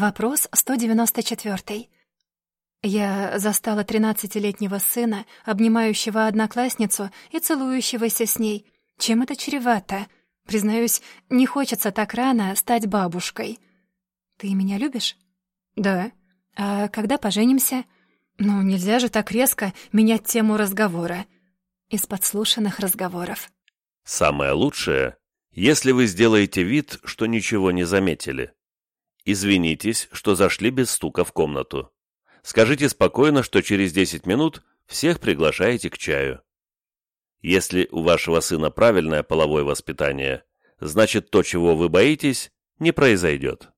Вопрос 194. Я застала тринадцатилетнего сына, обнимающего одноклассницу и целующегося с ней. Чем это чревато? Признаюсь, не хочется так рано стать бабушкой. Ты меня любишь? Да. А когда поженимся? Ну, нельзя же так резко менять тему разговора. Из подслушанных разговоров. Самое лучшее, если вы сделаете вид, что ничего не заметили. Извинитесь, что зашли без стука в комнату. Скажите спокойно, что через 10 минут всех приглашаете к чаю. Если у вашего сына правильное половое воспитание, значит то, чего вы боитесь, не произойдет.